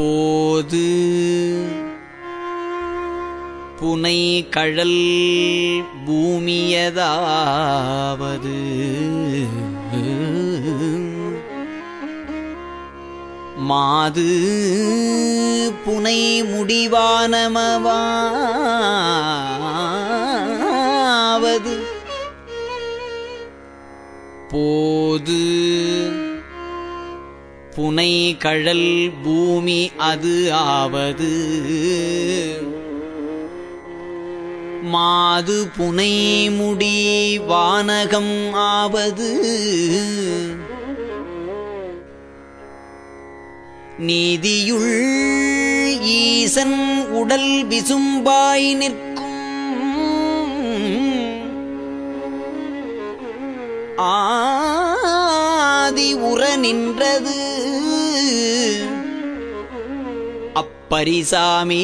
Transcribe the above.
போது. புனை கழல் பூமியதாவது. மாது புனை முடிவானமவாவது. போது புனை கழல் பூமி அது ஆவது. மாது புனை முடி வானகம் ஆவது. நீதியுள் ஈசன் உடல் விசும்பாய் நிற்கும். ஆதி உற நின்றது. அப்பரிசாமே